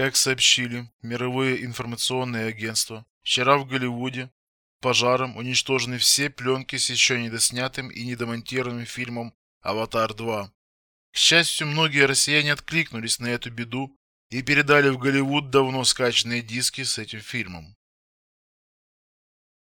Как сообщили мировые информационные агентства, вчера в Голливуде пожаром уничтожены все пленки с еще недоснятым и недомонтированным фильмом «Аватар 2». К счастью, многие россияне откликнулись на эту беду и передали в Голливуд давно скачанные диски с этим фильмом.